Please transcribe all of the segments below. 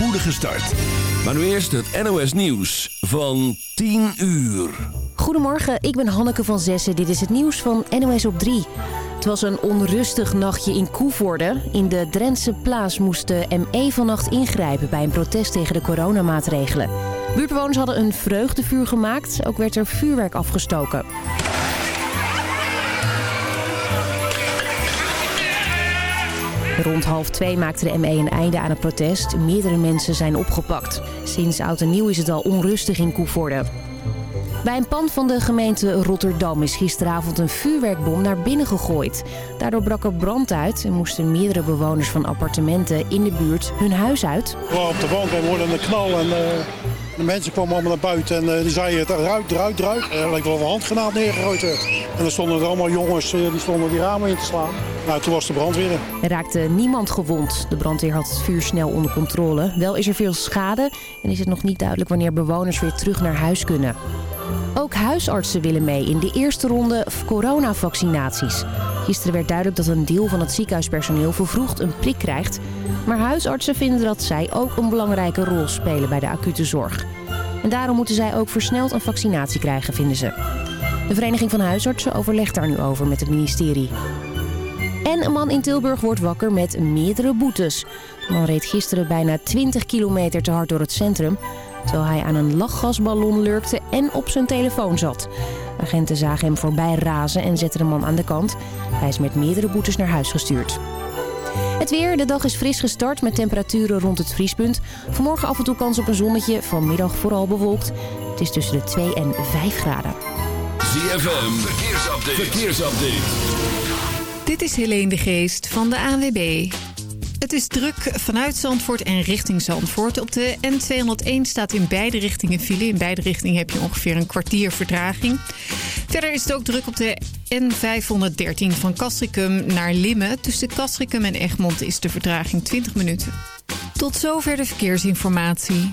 spoedige start. Maar nu eerst het NOS Nieuws van 10 uur. Goedemorgen, ik ben Hanneke van Zessen. Dit is het nieuws van NOS op 3. Het was een onrustig nachtje in Koevoorde. In de Drentse plaats moest de ME vannacht ingrijpen bij een protest tegen de coronamaatregelen. Buurtbewoners hadden een vreugdevuur gemaakt. Ook werd er vuurwerk afgestoken. Rond half twee maakte de ME een einde aan het protest. Meerdere mensen zijn opgepakt. Sinds oud en nieuw is het al onrustig in Koevoorde. Bij een pand van de gemeente Rotterdam is gisteravond een vuurwerkbom naar binnen gegooid. Daardoor brak er brand uit en moesten meerdere bewoners van appartementen in de buurt hun huis uit. Op de bank en hoorden een knal en uh, de mensen kwamen allemaal naar buiten en uh, die zeiden het eruit, eruit, eruit. Het leek wel een handgranaat neergegooid. En er stonden er allemaal jongens die stonden die ramen in te slaan. Nou, toen was de brand weer. Er raakte niemand gewond. De brandweer had het vuur snel onder controle. Wel is er veel schade en is het nog niet duidelijk wanneer bewoners weer terug naar huis kunnen. Ook huisartsen willen mee in de eerste ronde coronavaccinaties. Gisteren werd duidelijk dat een deel van het ziekenhuispersoneel vervroegd een prik krijgt. Maar huisartsen vinden dat zij ook een belangrijke rol spelen bij de acute zorg. En daarom moeten zij ook versneld een vaccinatie krijgen, vinden ze. De Vereniging van Huisartsen overlegt daar nu over met het ministerie. En een man in Tilburg wordt wakker met meerdere boetes. De man reed gisteren bijna 20 kilometer te hard door het centrum terwijl hij aan een lachgasballon lurkte en op zijn telefoon zat. Agenten zagen hem voorbij razen en zetten de man aan de kant. Hij is met meerdere boetes naar huis gestuurd. Het weer, de dag is fris gestart met temperaturen rond het vriespunt. Vanmorgen af en toe kans op een zonnetje, vanmiddag vooral bewolkt. Het is tussen de 2 en 5 graden. ZFM, verkeersupdate. verkeersupdate. Dit is Helene de Geest van de ANWB. Het is druk vanuit Zandvoort en richting Zandvoort. Op de N201 staat in beide richtingen file. In beide richtingen heb je ongeveer een kwartier vertraging. Verder is het ook druk op de N513 van Castricum naar Limmen. Tussen Castricum en Egmond is de vertraging 20 minuten. Tot zover de verkeersinformatie.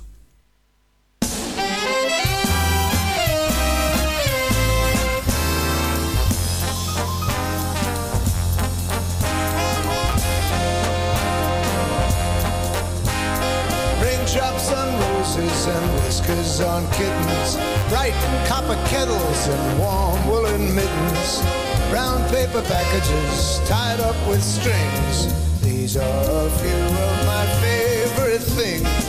On roses and whiskers on kittens, bright copper kettles and warm woolen mittens, brown paper packages tied up with strings. These are a few of my favorite things.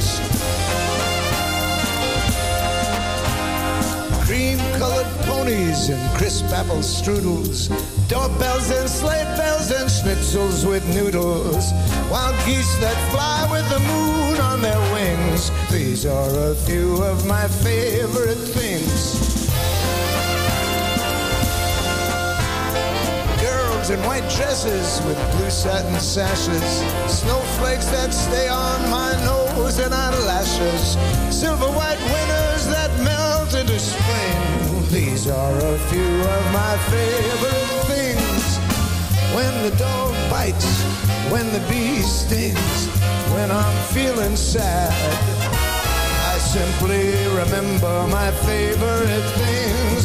Cream-colored ponies and crisp apple strudels, doorbells and sleigh bells and schnitzels with noodles, wild geese that fly with the moon on their wings. These are a few of my favorite things. Girls in white dresses with blue satin sashes, snowflakes that stay on my nose and eyelashes, silver white into spring. These are a few of my favorite things. When the dog bites, when the bee stings, when I'm feeling sad, I simply remember my favorite things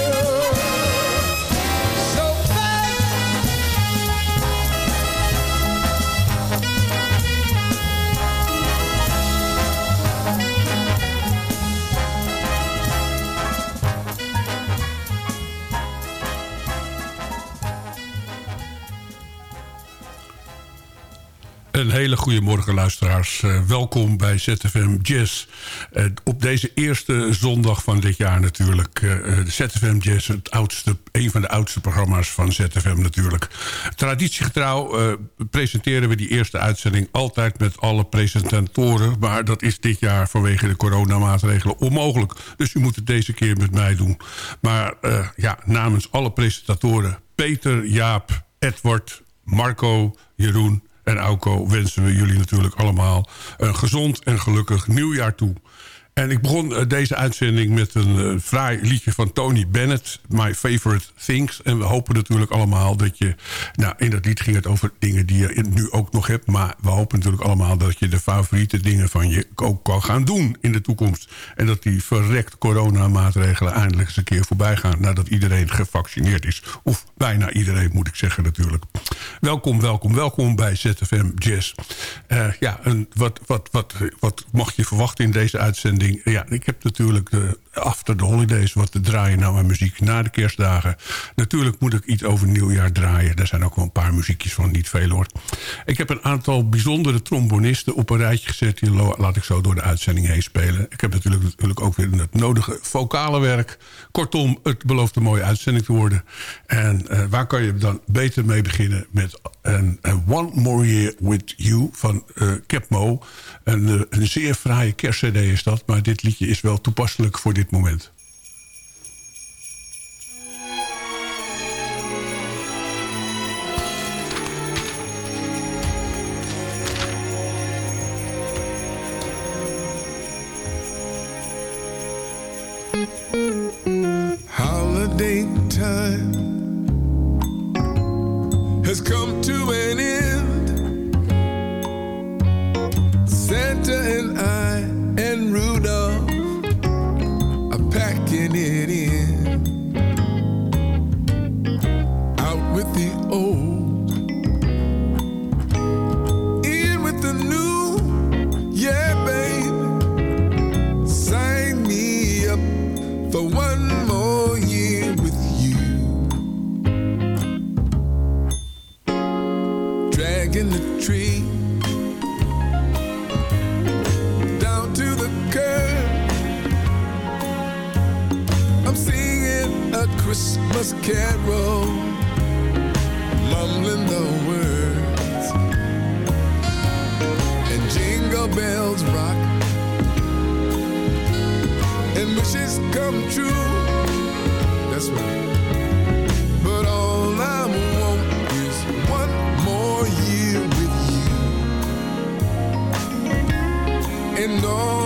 Een hele goede morgen luisteraars. Eh, welkom bij ZFM Jazz. Eh, op deze eerste zondag van dit jaar natuurlijk. eh, eh, ZFM Jazz, het oudste, een van de oudste programma's van ZFM natuurlijk. Traditiegetrouw presenteren we die eerste uitzending altijd met alle presentatoren. Maar dat is dit jaar vanwege de coronamaatregelen onmogelijk. Dus u moet het deze keer met mij doen. Maar ja, namens alle presentatoren... Peter, Jaap, Edward, Marco, Jeroen en Auko wensen we jullie natuurlijk allemaal een gezond en gelukkig nieuwjaar toe. En ik begon eh, deze uitzending met een eh, fraai liedje van Tony Bennett, My Favorite Things. En we hopen natuurlijk allemaal dat je... Nou, in dat lied ging het over dingen die je nu ook nog hebt. Maar we hopen natuurlijk allemaal dat je de favoriete dingen van je ook kan gaan doen in de toekomst. En dat die verrekt coronamaatregelen eindelijk eens een keer voorbij gaan... nadat iedereen gevaccineerd is. Of bijna iedereen, moet ik zeggen natuurlijk. Welkom, welkom, welkom bij ZFM Jazz. Eh, ja, wat, wat, wat, wat mag je verwachten in deze uitzending? Ja, ik heb natuurlijk de After the Holidays wat te draaien nou aan muziek na de kerstdagen. Natuurlijk moet ik iets over nieuwjaar draaien. Daar zijn ook wel een paar muziekjes van, niet veel hoor. Ik heb een aantal bijzondere trombonisten op een rijtje gezet. Die laat ik zo door de uitzending heen spelen. Ik heb natuurlijk, natuurlijk ook weer het nodige vocale werk. Kortom, het belooft een mooie uitzending te worden. En eh, waar kan je dan beter mee beginnen met een, One More Year With You van eh Capmo. Een, eh, een zeer fraaie kerstcd is dat. Maar dit liedje is wel toepasselijk voor dit moment. Carol, mumbling the words, and jingle bells rock and wishes come true. That's right. But all I want is one more year with you. And all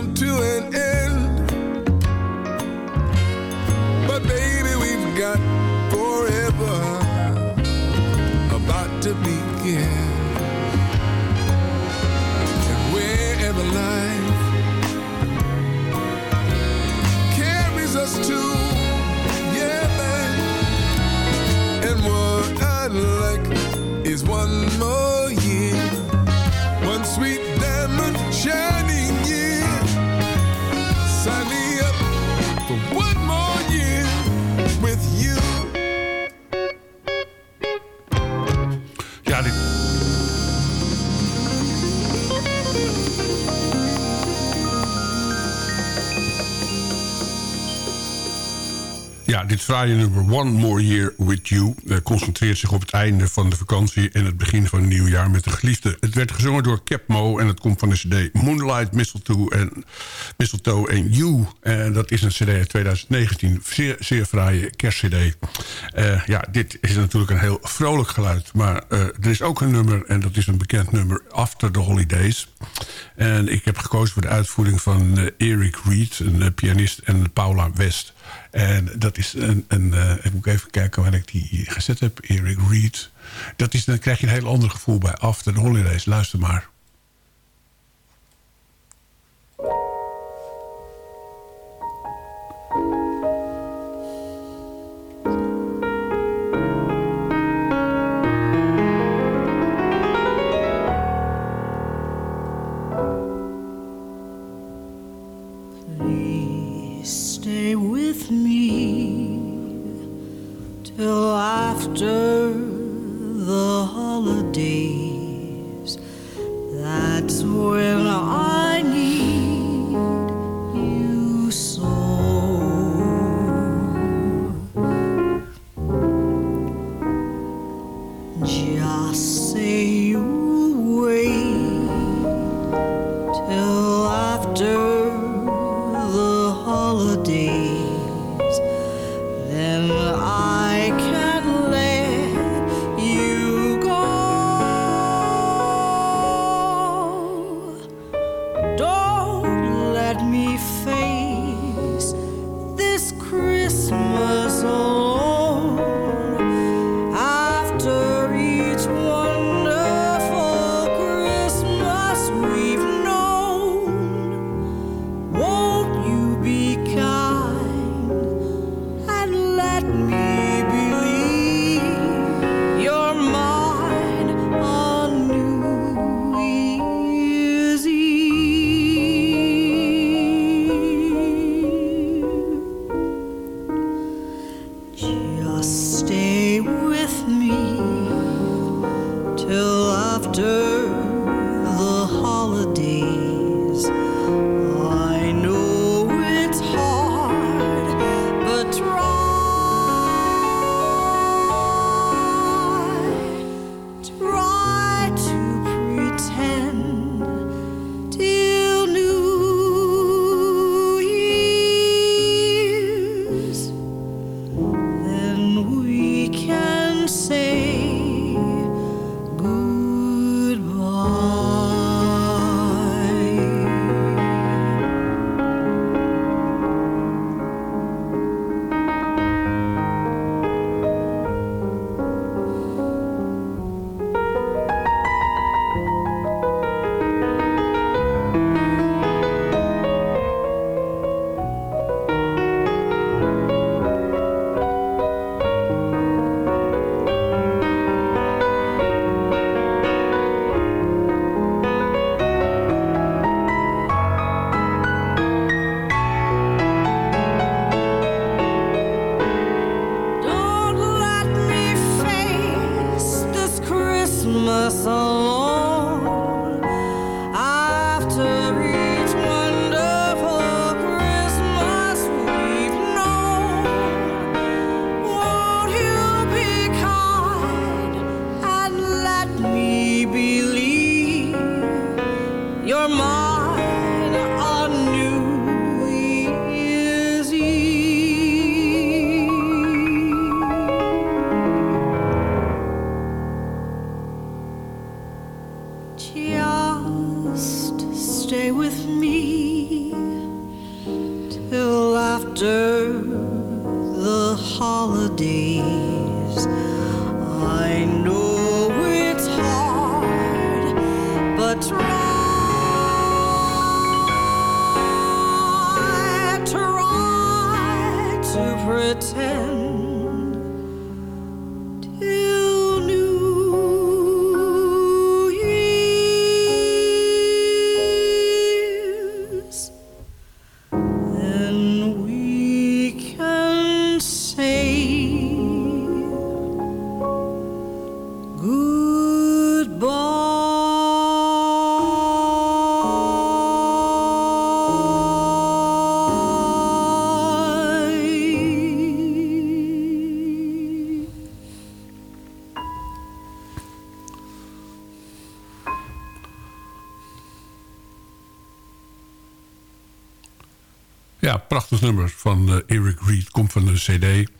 come to an end. Dit fraaie nummer One More Year With You... eh, concentreert zich op het einde van de vakantie... en het begin van het nieuwjaar met de geliefde. Het werd gezongen door Capmo en het komt van de cd Moonlight, Mistletoe en, Mistletoe en You. En dat is een cd uit 2019. Zeer, zeer fraaie kerstcd. Eh, ja, dit is natuurlijk een heel vrolijk geluid. Maar eh, er is ook een nummer, en dat is een bekend nummer... After the Holidays. En ik heb gekozen voor de uitvoering van eh, Eric Reed... een eh, pianist, en Paula West... En dat is een... een eh, ik moet even kijken waar ik die gezet heb. Eric Reed. Dat is, dan krijg je een heel ander gevoel bij After the Holidays. Luister maar. With me till after prachtig nummer van eh, Eric Reed. Komt van de cd.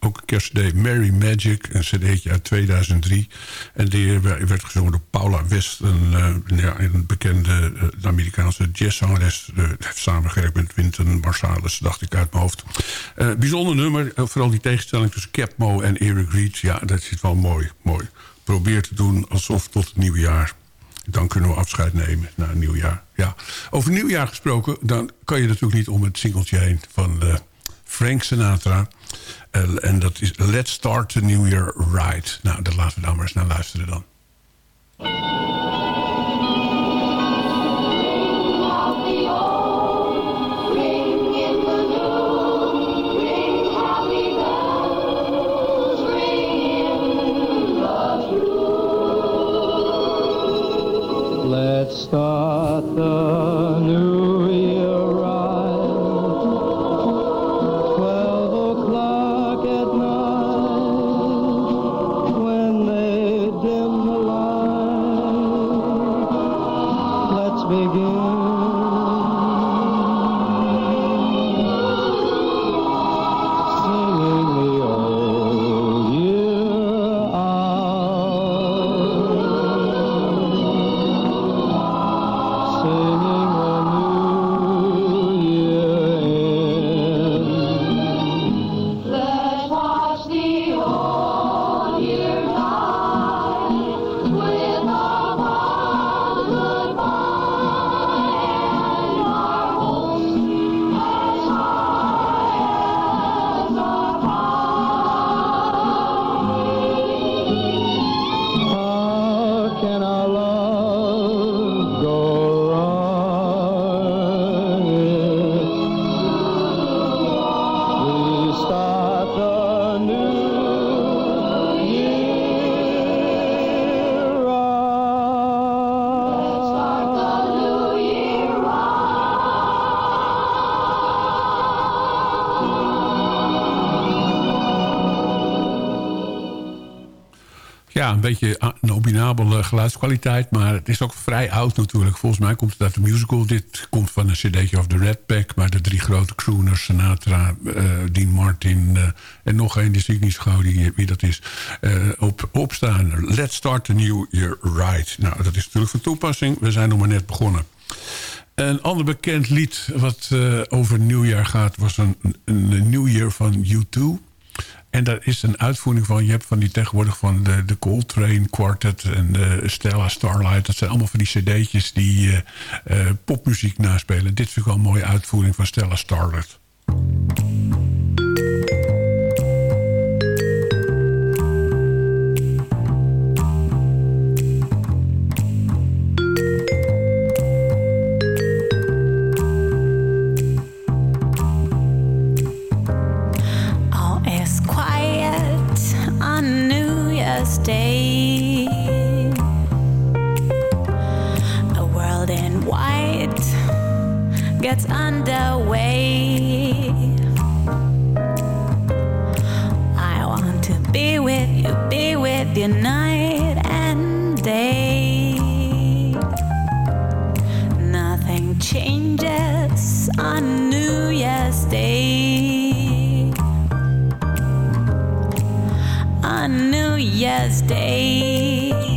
Ook een kerstcd Mary Magic. Een cd'tje uit 2003. En die werd werd gezongen door Paula West. Een, eh, ja, een bekende eh, Amerikaanse jazzzangeres. Heeft samengewerkt met Wynton Marsalis, dacht ik uit mijn hoofd. Eh, bijzonder nummer. eh, vooral die tegenstelling tussen Capmo en Eric Reed. Ja, dat zit wel mooi. mooi. Probeer te doen alsof tot het nieuwe jaar dan kunnen we afscheid nemen na een nieuw jaar. Ja. Over nieuwjaar gesproken, dan kan je natuurlijk niet om het singeltje heen van eh, Frank Sinatra. En dat is Let's Start the New Year Right. Nou, daar laten we dan maar eens naar luisteren dan. Start the new Ja, een beetje ah, nominabele geluidskwaliteit. Maar het is ook vrij oud natuurlijk. Volgens mij komt het uit de musical. Dit komt van een cd'tje of The Red Pack. Maar de drie grote crooners, Sinatra, eh, Dean Martin... eh, en nog één, zie ik niet die, wie dat is... eh, op, opstaan. Let's start the new year right. Nou, dat is natuurlijk van toepassing. We zijn nog maar net begonnen. Een ander bekend lied wat over nieuwjaar gaat... was een, een, een New Year van U2... En daar is een uitvoering van. Je hebt van die tegenwoordig van de, de Coltrane Quartet en de Stella Starlight. Dat zijn allemaal van die cd'tjes die eh, eh, popmuziek naspelen. Dit vind ik wel een mooie uitvoering van Stella Starlight. A world in white gets underway. I want to be with you, be with you night and day. yesterday.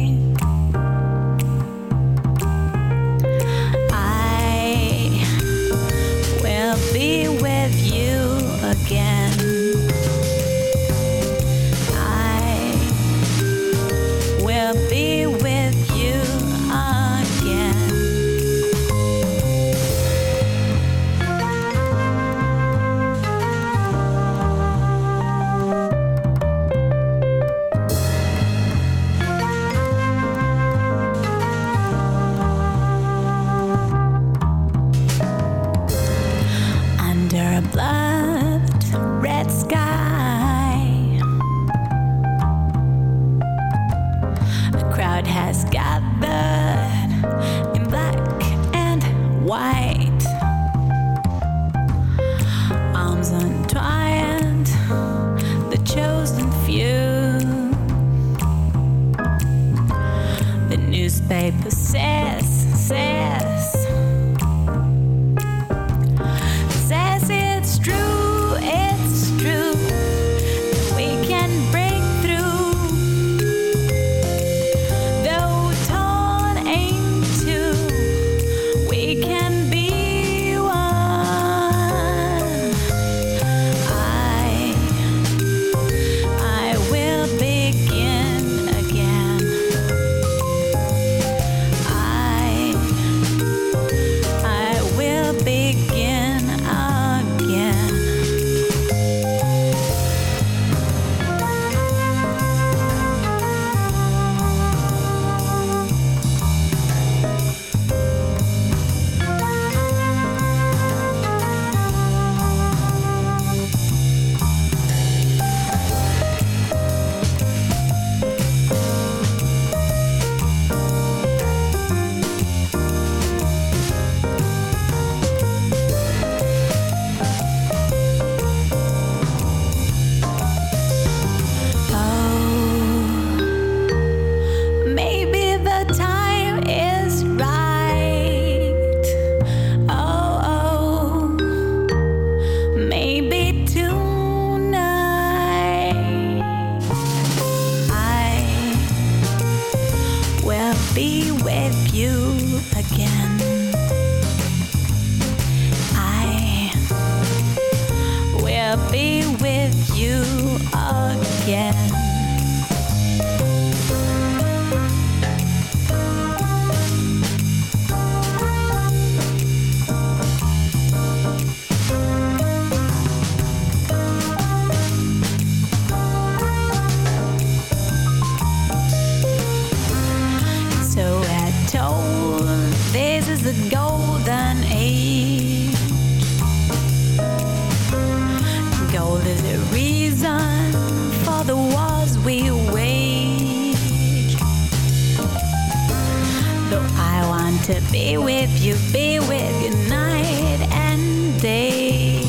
To be with you, be with you night and day.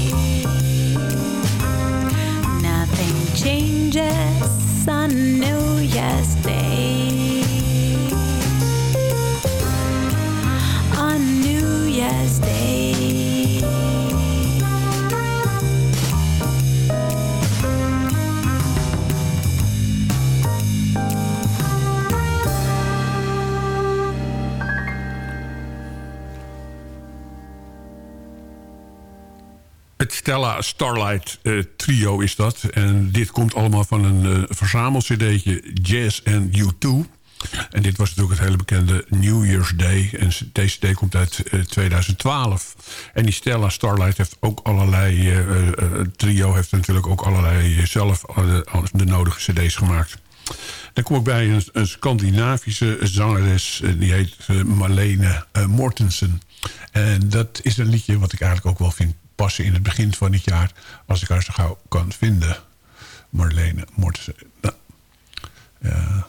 Nothing changes on New Year's Day. Stella Starlight eh, trio is dat. En dit komt allemaal van een uh, verzamel-cd'tje Jazz and U2. En dit was natuurlijk het hele bekende New Year's Day. En deze CD komt uit eh, 2012. En die Stella Starlight heeft ook allerlei... eh, eh, trio heeft natuurlijk ook allerlei eh, zelf eh, de nodige cd's gemaakt. Dan kom ik bij een, een Scandinavische zangeres. eh, Die heet eh, Marlene eh, Mortensen. En dat is een liedje wat ik eigenlijk ook wel vind passen in het begin van dit jaar. Als ik haar zo gauw kan vinden. Marlene Mortensen. Nou, ja.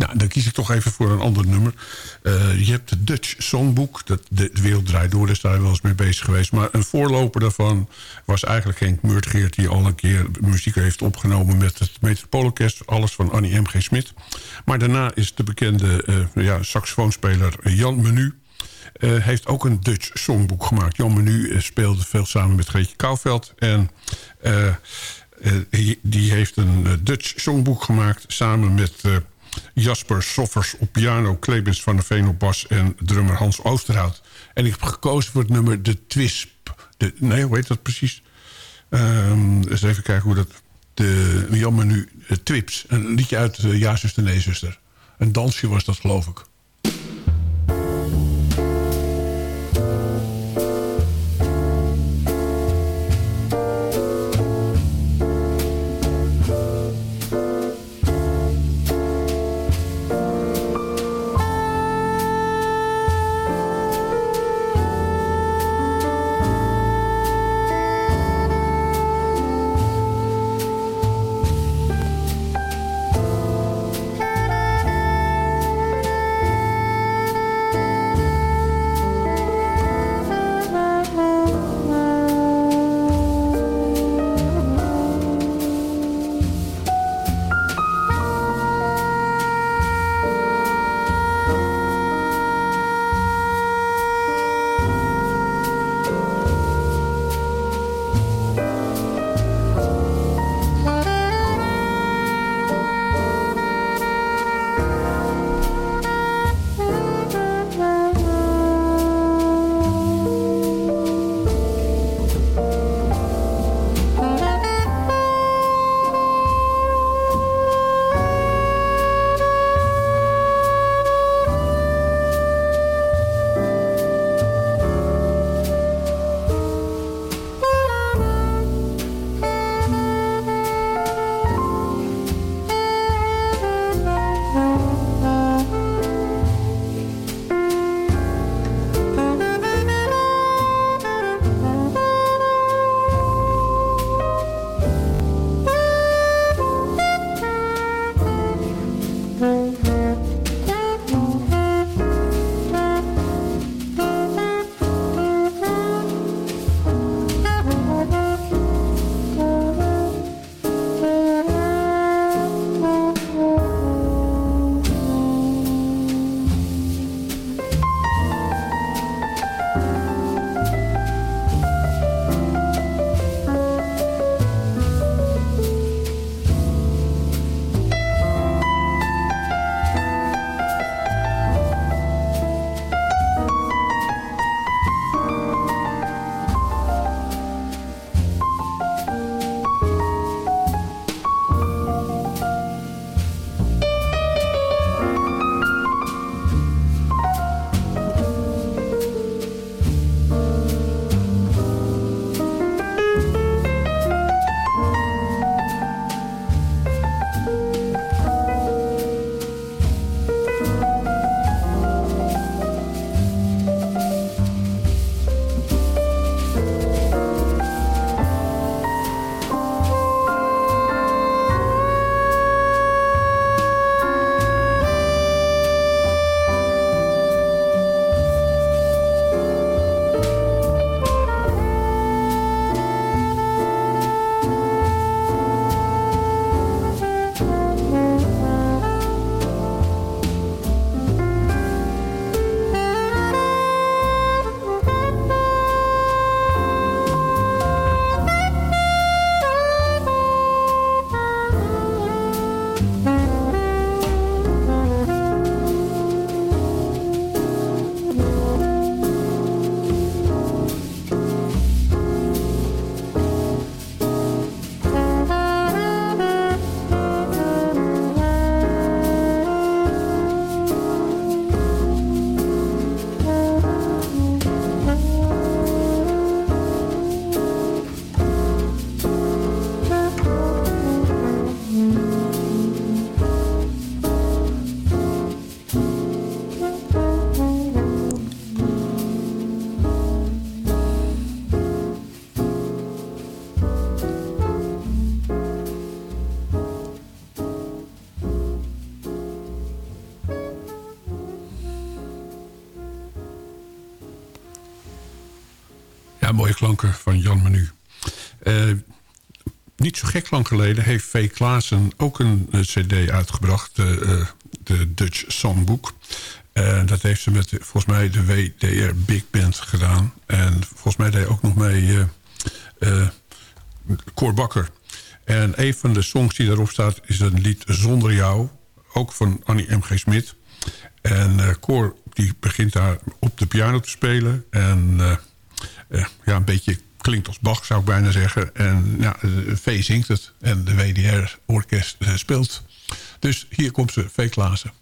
Nou, dan kies ik toch even voor een ander nummer. Eh, je hebt het Dutch Songbook. Dat, de, wereld draait door, daar sta je wel eens mee bezig geweest. Maar een voorloper daarvan was eigenlijk Henk Murtgeert... die al een keer muziek heeft opgenomen met het Metropoolorkest. Alles van Annie M.G. Smit. Maar daarna is de bekende eh, ja, saxofoonspeler Jan Menu... eh, heeft ook een Dutch Songboek gemaakt. Jan Menu eh, speelde veel samen met Greetje Kouwveld. En eh, die- heeft een Dutch Songboek gemaakt... samen met... Jasper Soffers op piano, Clemens van der Veen op bas... en drummer Hans Oosterhout. En ik heb gekozen voor het nummer De Twisp. De, nee, hoe heet dat precies? Ehm, eens even kijken hoe dat... De, jammer nu, Twips. Een liedje uit Ja, zuster, nee, zuster. Een dansje was dat, geloof ik. Mooie klanken van Jan Menu. Eh, niet zo gek lang geleden heeft V. Klaassen ook een eh, cd uitgebracht. de, eh, de Dutch Songbook. En dat heeft ze met volgens mij de WDR Big Band gedaan. En volgens mij deed ook nog mee Cor Bakker. En een van de songs die daarop staat is een lied Zonder Jou. Ook van Annie M.G. Smit. En Cor die begint daar op de piano te spelen. En ja, een beetje klinkt als Bach zou ik bijna zeggen. En ja, de V zingt het. En de WDR-orkest eh, speelt. Dus hier komt ze, V. Klaassen.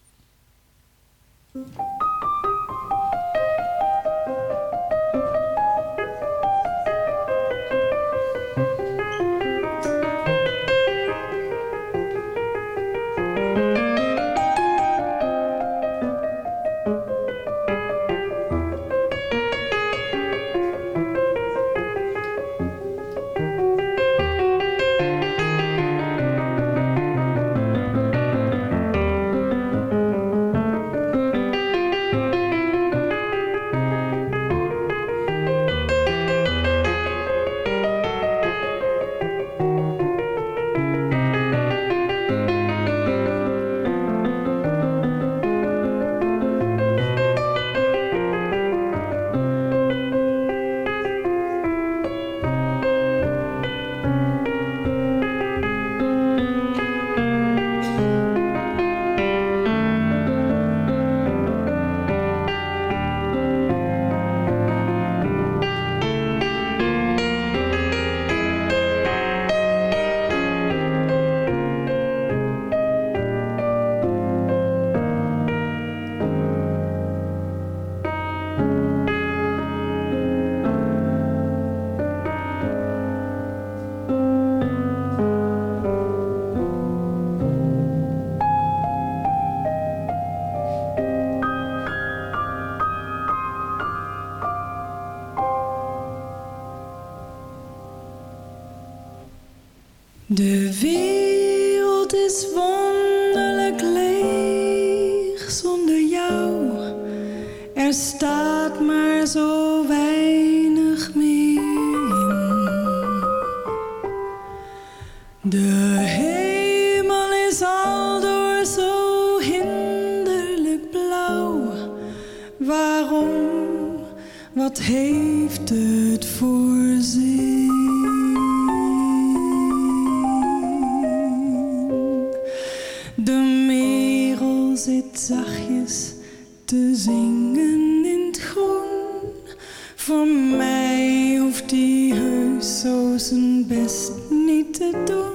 Voor mij hoeft hij heus zo zijn best niet te doen.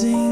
Te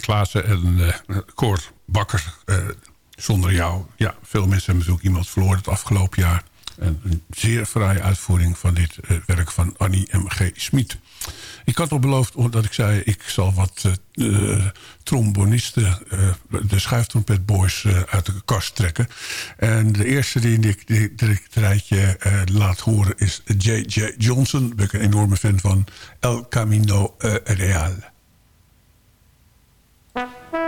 en uh, Bakker. Uh, zonder jou. Ja, veel mensen hebben natuurlijk iemand verloren het afgelopen jaar. En een zeer fraaie uitvoering van dit uh, werk van Annie M.G. Smit. Ik had al beloofd dat ik zei... ik zal wat trombonisten, de schuiftrompetboys... uit de kast trekken. En de eerste die ik, die ik het rijtje laat horen is J.J. Johnson. Daar ben ik een enorme fan van. El Camino Real. J.J.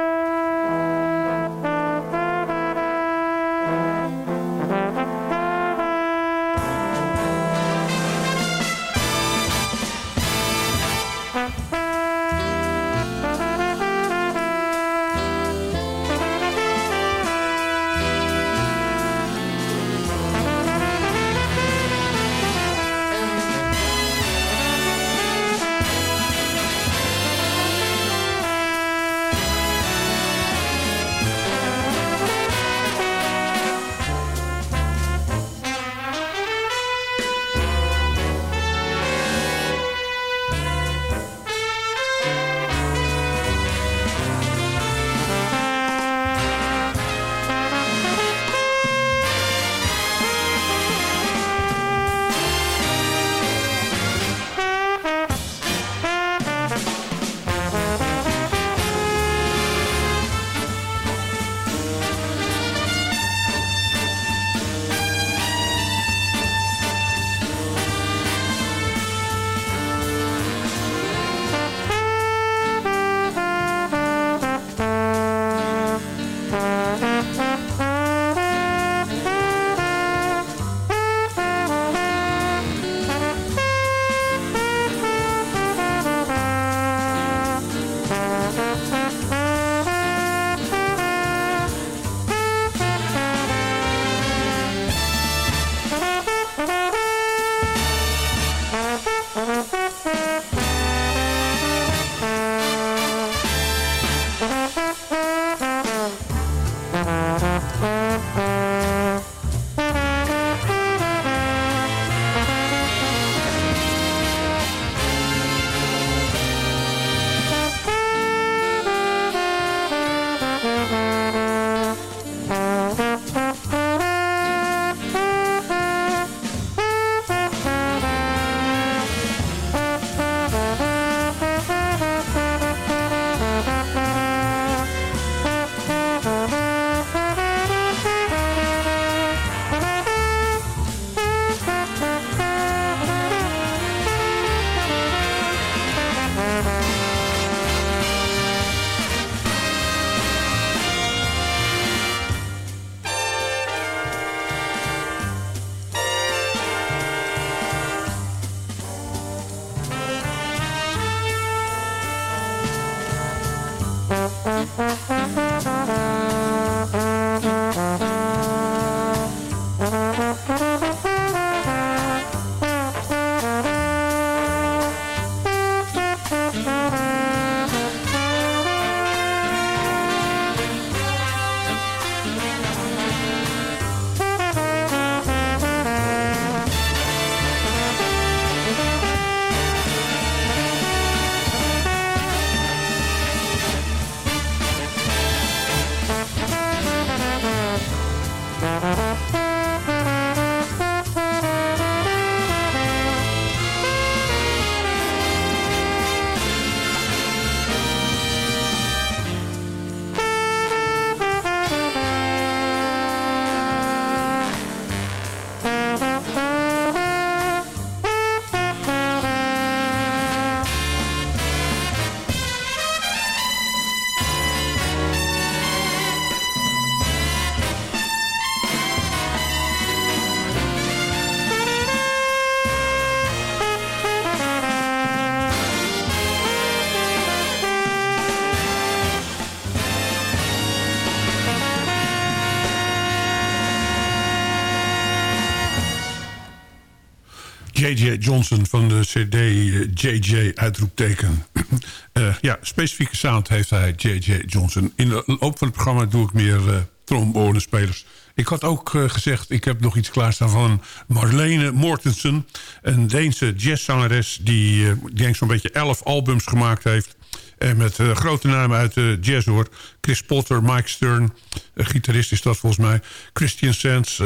Johnson van de CD eh, JJ uitroepteken. Eh, ja, specifieke sound heeft hij, J.J. Johnson. In de loop van het programma doe ik meer uh, trombonespelers. Ik had ook uh, gezegd, ik heb nog iets klaarstaan van Marlene Mortensen. Een Deense jazzzangeres die, uh, denk zo'n beetje elf albums gemaakt heeft. En met uh, grote namen uit de jazz hoor. Chris Potter, Mike Stern, gitarist is dat volgens mij. Christian Sands,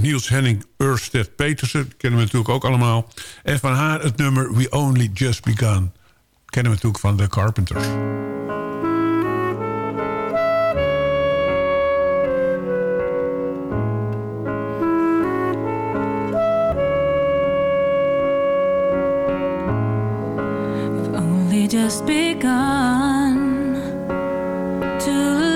Niels Henning, Ørsted Petersen. Kennen we natuurlijk ook allemaal. En van haar het nummer We Only Just Begun. Kennen we natuurlijk van The Carpenters. only just begun to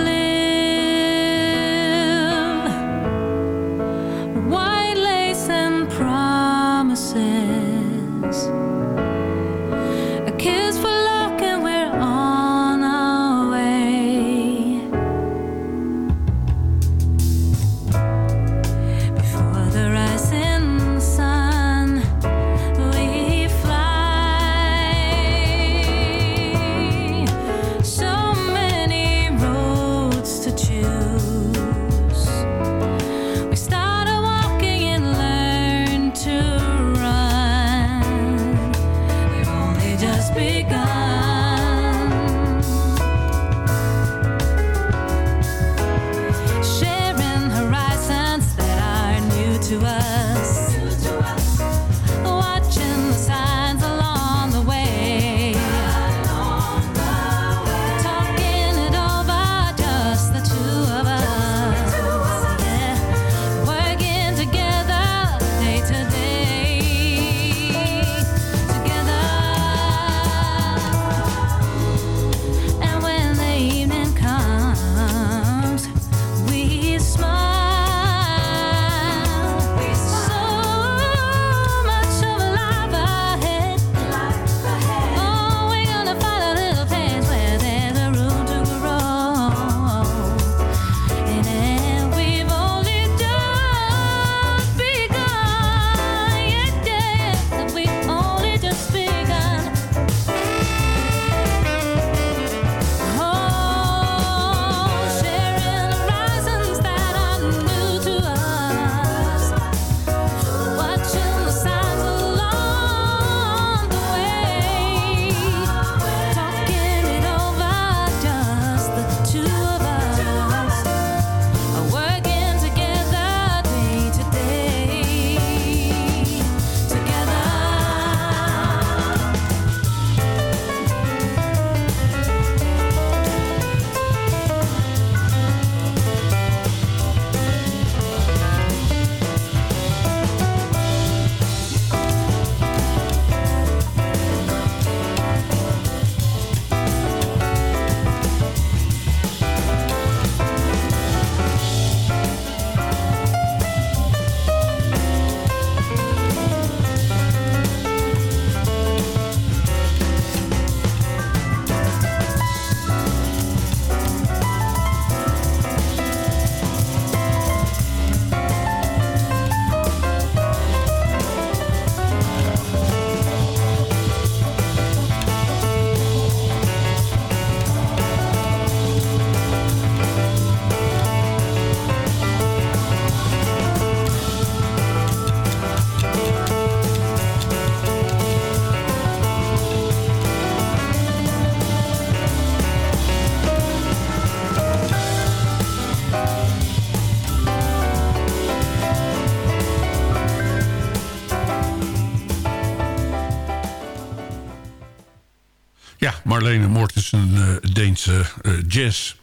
Marlene Mortensen, uh, Deense uh, jazz.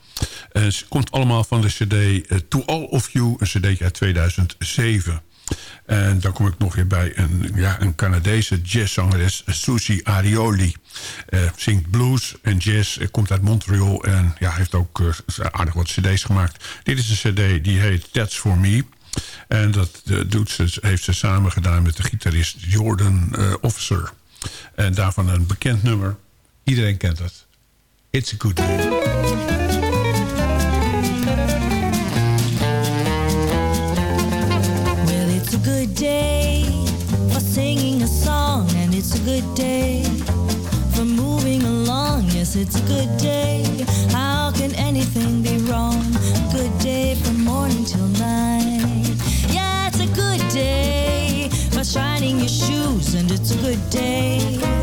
Ze komt allemaal van de cd uh, To All of You, een cd uit 2007. En dan kom ik nog weer bij een, ja, een Canadese jazzzangeres, Susie Arioli. zingt blues en jazz, komt uit Montreal en ja, heeft ook aardig wat cd's gemaakt. Dit is een cd die heet That's For Me. En dat doet ze, heeft ze samen gedaan met de gitarist Jordan Officer. En daarvan een bekend nummer. Iedereen kent het. It's a good day. It's a good day for singing a good day for moving along. Yes, it's a good day. How can anything be wrong? Good day from morning till night. Yeah, it's a good day for shining your shoes, and it's a good day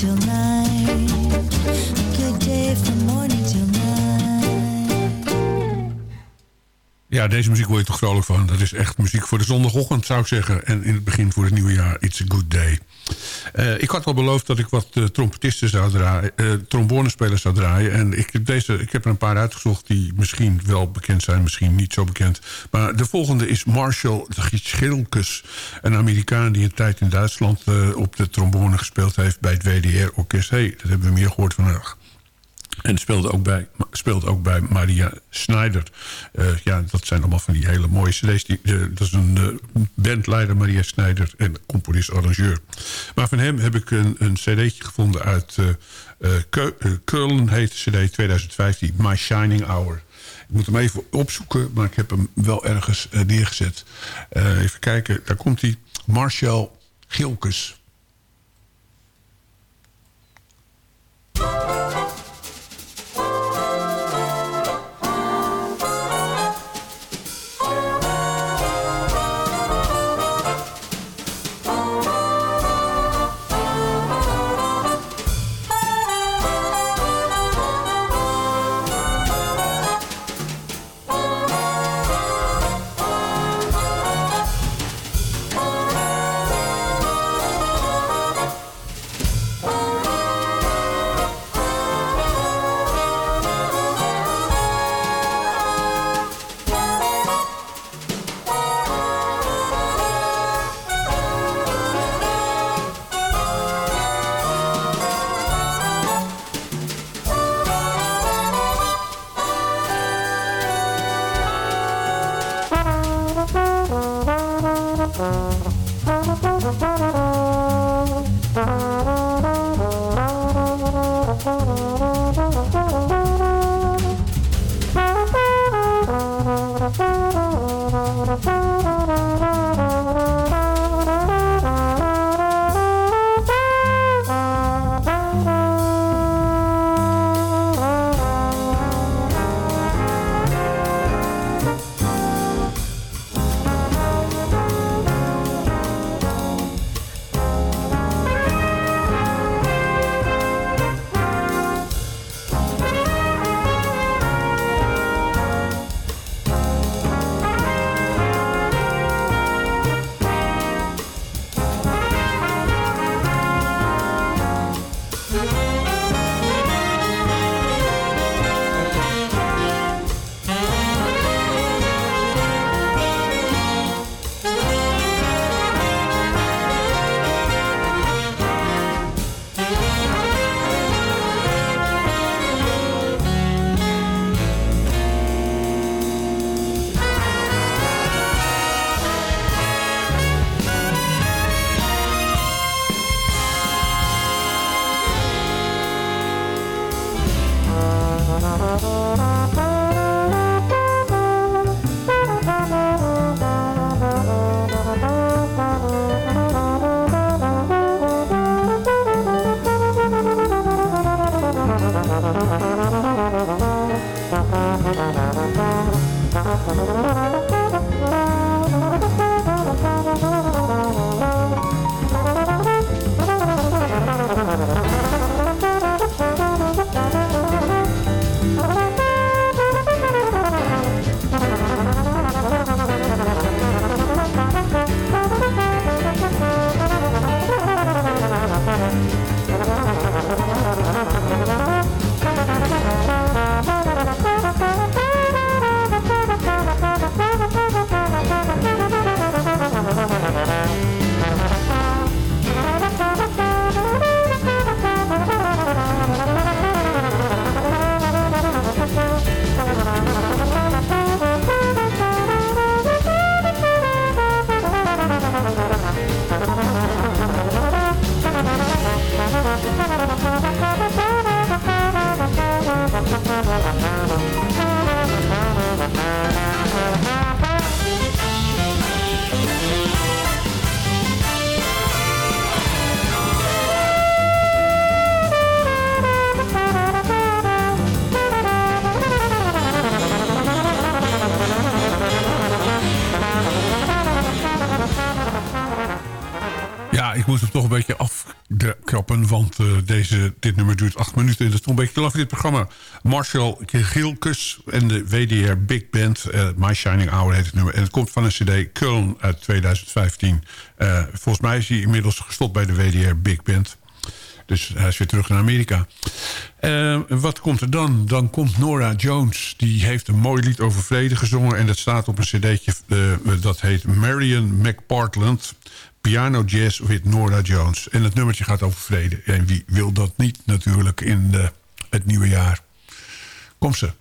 till now. Ja, deze muziek word je toch vrolijk van. Dat is echt muziek voor de zondagochtend, zou ik zeggen. En in het begin voor het nieuwe jaar, It's a Good Day. Eh, ik had al beloofd dat ik wat eh, trompetisten zou draaien, eh trombonespelers zou draaien. En ik heb, deze, ik heb er een paar uitgezocht die misschien wel bekend zijn, misschien niet zo bekend. Maar de volgende is Marshall Schilkes. Een Amerikaan die een tijd in Duitsland op de trombone gespeeld heeft bij het WDR-orkest. hey, dat hebben we meer gehoord vandaag. En speelde ook bij, speelt ook bij Maria Schneider. Eh, ja, dat zijn allemaal van die hele mooie cd's. Die, dat is een eh, bandleider, Maria Schneider, en componist-arrangeur. Maar van hem heb ik een, een cd'tje gevonden uit eh Keu- Keulen, heet de cd 2015, My Shining Hour. Ik moet hem even opzoeken, maar ik heb hem wel ergens neergezet. Even kijken, daar komt hij. Marshall Gilkes. Acht minuten. En dat is toch een beetje voor dit programma. Marshall Gilkus en de WDR Big Band. eh, My Shining Hour heet het nummer. En het komt van een cd Köln uit 2015. Eh, volgens mij is hij inmiddels gestopt bij de WDR Big Band. Dus hij is weer terug naar Amerika. Eh, wat komt er dan? Dan komt Nora Jones. Die heeft een mooi lied over vrede gezongen. En dat staat op een cd'tje. dat heet Marion McPartland. Piano Jazz with Nora Jones. En het nummertje gaat over vrede. En wie wil dat niet natuurlijk in de, het nieuwe jaar. Kom ze.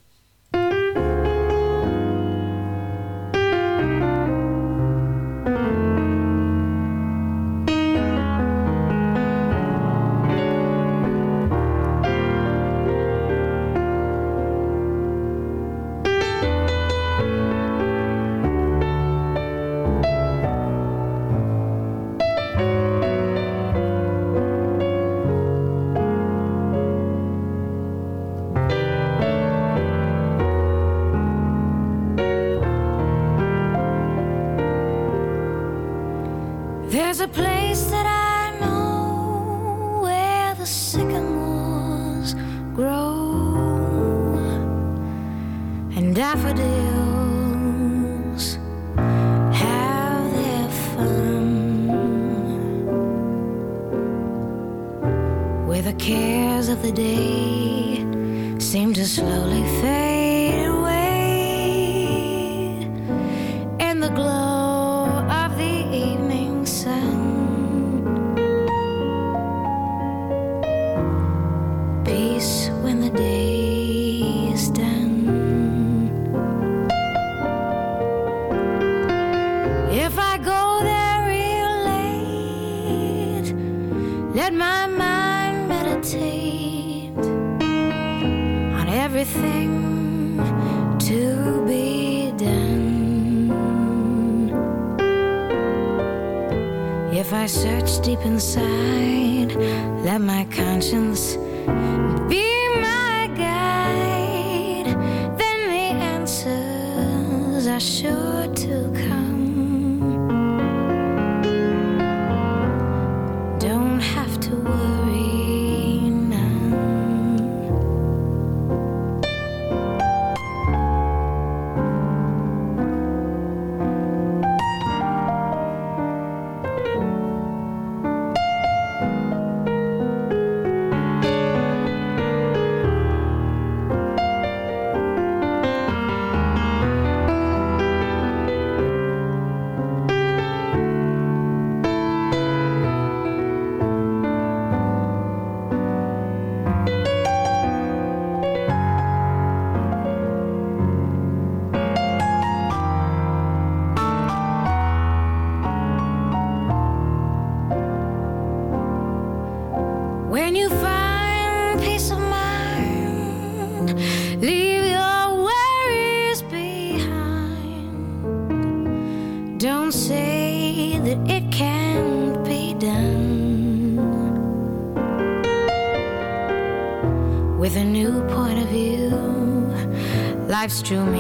Life's true meaning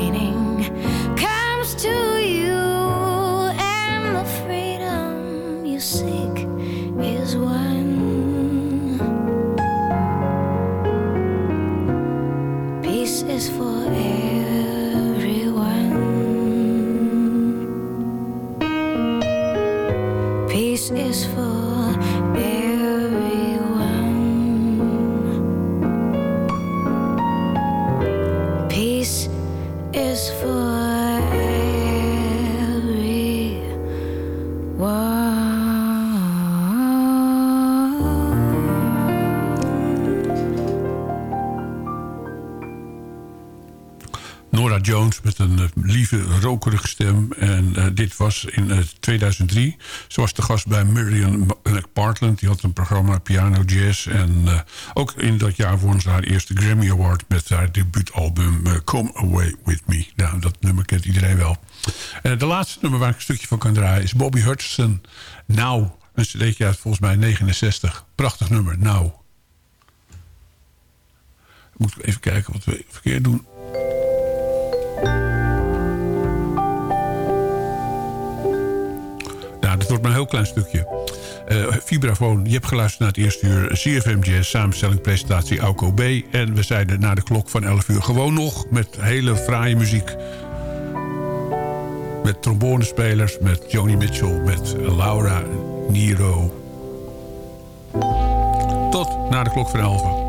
Jones met een eh, lieve, rokerige stem. En eh, dit was in eh, 2003. Ze was de gast bij Miriam Partland. Die had een programma Piano Jazz. En eh, ook in dat jaar won ze haar eerste Grammy Award... met haar debuutalbum eh, Come Away With Me. Nou, dat nummer kent iedereen wel. Eh, de laatste nummer waar ik een stukje van kan draaien... is Bobby Hutcherson, Now. Een cd'tje uit volgens mij 69. Prachtig nummer, Now. Moet ik even kijken wat we verkeerd doen. Wordt maar een heel klein stukje. Eh Vibrafoon, je hebt geluisterd naar het eerste uur CFM Jazz, samenstelling, presentatie Auko B. En we er na de klok van 11 uur gewoon nog met hele fraaie muziek. Met trombonespelers, met Joni Mitchell, met Laura Niro. Tot na de klok van 11